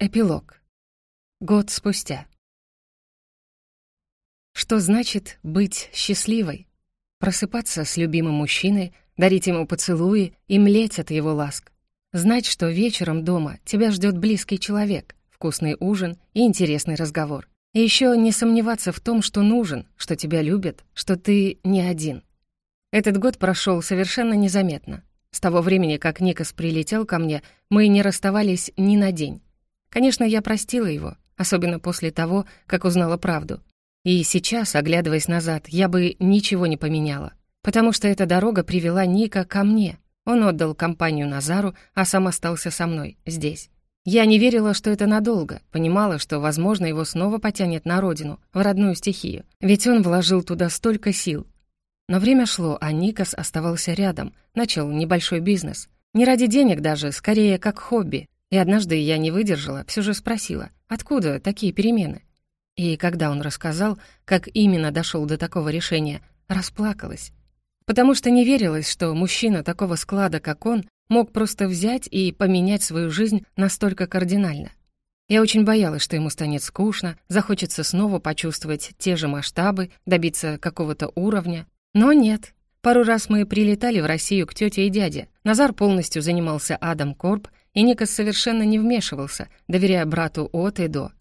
Эпилог. Год спустя. Что значит быть счастливой? Просыпаться с любимым мужчиной, дарить ему поцелуи и млеть от его ласк. Знать, что вечером дома тебя ждет близкий человек, вкусный ужин и интересный разговор. И еще не сомневаться в том, что нужен, что тебя любят, что ты не один. Этот год прошел совершенно незаметно. С того времени, как Никас прилетел ко мне, мы не расставались ни на день. Конечно, я простила его, особенно после того, как узнала правду. И сейчас, оглядываясь назад, я бы ничего не поменяла, потому что эта дорога привела Ника ко мне. Он отдал компанию Назару, а сам остался со мной, здесь. Я не верила, что это надолго, понимала, что, возможно, его снова потянет на родину, в родную стихию, ведь он вложил туда столько сил. Но время шло, а Никас оставался рядом, начал небольшой бизнес. Не ради денег даже, скорее как хобби, и однажды я не выдержала, все же спросила, откуда такие перемены? И когда он рассказал, как именно дошел до такого решения, расплакалась. Потому что не верилось, что мужчина такого склада, как он, мог просто взять и поменять свою жизнь настолько кардинально. Я очень боялась, что ему станет скучно, захочется снова почувствовать те же масштабы, добиться какого-то уровня. Но нет. Пару раз мы прилетали в Россию к тете и дяде. Назар полностью занимался Адам Корп, и Никас совершенно не вмешивался, доверяя брату от и до.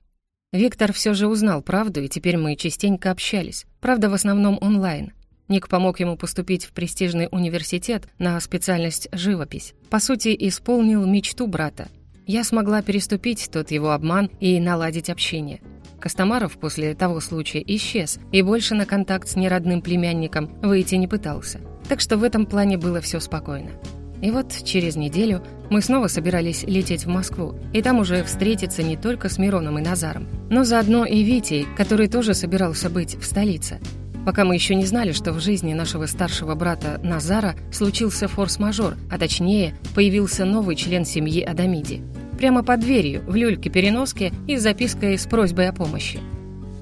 Виктор все же узнал правду, и теперь мы частенько общались, правда, в основном онлайн. Ник помог ему поступить в престижный университет на специальность живопись. По сути, исполнил мечту брата. Я смогла переступить тот его обман и наладить общение. Костомаров после того случая исчез и больше на контакт с неродным племянником выйти не пытался. Так что в этом плане было все спокойно. И вот через неделю мы снова собирались лететь в Москву, и там уже встретиться не только с Мироном и Назаром, но заодно и Витей, который тоже собирался быть в столице. Пока мы еще не знали, что в жизни нашего старшего брата Назара случился форс-мажор, а точнее, появился новый член семьи Адамиди. Прямо под дверью, в люльке-переноске и с запиской с просьбой о помощи.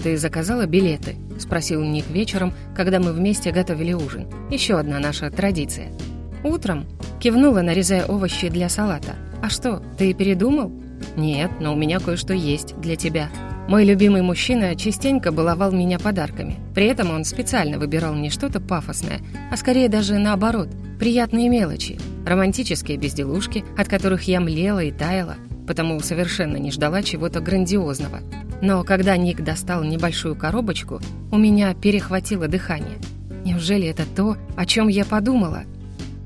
«Ты заказала билеты?» – спросил Ник вечером, когда мы вместе готовили ужин. Еще одна наша традиция – «Утром?» — кивнула, нарезая овощи для салата. «А что, ты передумал?» «Нет, но у меня кое-что есть для тебя». Мой любимый мужчина частенько баловал меня подарками. При этом он специально выбирал не что-то пафосное, а скорее даже наоборот, приятные мелочи, романтические безделушки, от которых я млела и таяла, потому совершенно не ждала чего-то грандиозного. Но когда Ник достал небольшую коробочку, у меня перехватило дыхание. Неужели это то, о чем я подумала —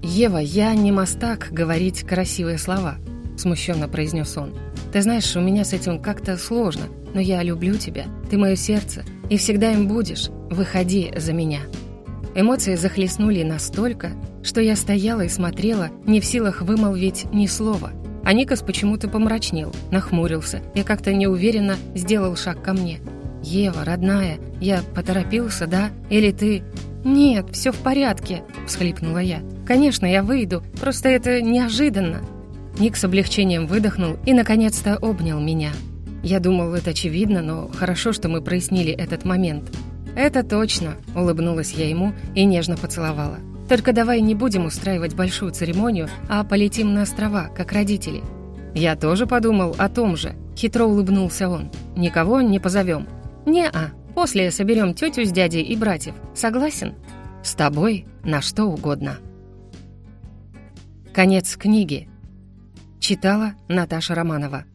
«Ева, я не мастак говорить красивые слова», — смущенно произнес он. «Ты знаешь, у меня с этим как-то сложно, но я люблю тебя, ты мое сердце, и всегда им будешь. Выходи за меня». Эмоции захлестнули настолько, что я стояла и смотрела, не в силах вымолвить ни слова. А Никас почему-то помрачнел, нахмурился и как-то неуверенно сделал шаг ко мне. «Ева, родная, я поторопился, да? Или ты...» «Нет, все в порядке», — всхлипнула я. «Конечно, я выйду, просто это неожиданно». Ник с облегчением выдохнул и, наконец-то, обнял меня. Я думал, это очевидно, но хорошо, что мы прояснили этот момент. «Это точно», — улыбнулась я ему и нежно поцеловала. «Только давай не будем устраивать большую церемонию, а полетим на острова, как родители». «Я тоже подумал о том же», — хитро улыбнулся он. «Никого не позовем». «Не-а, после соберем тетю с дядей и братьев. Согласен?» «С тобой на что угодно». Конец книги. Читала Наташа Романова.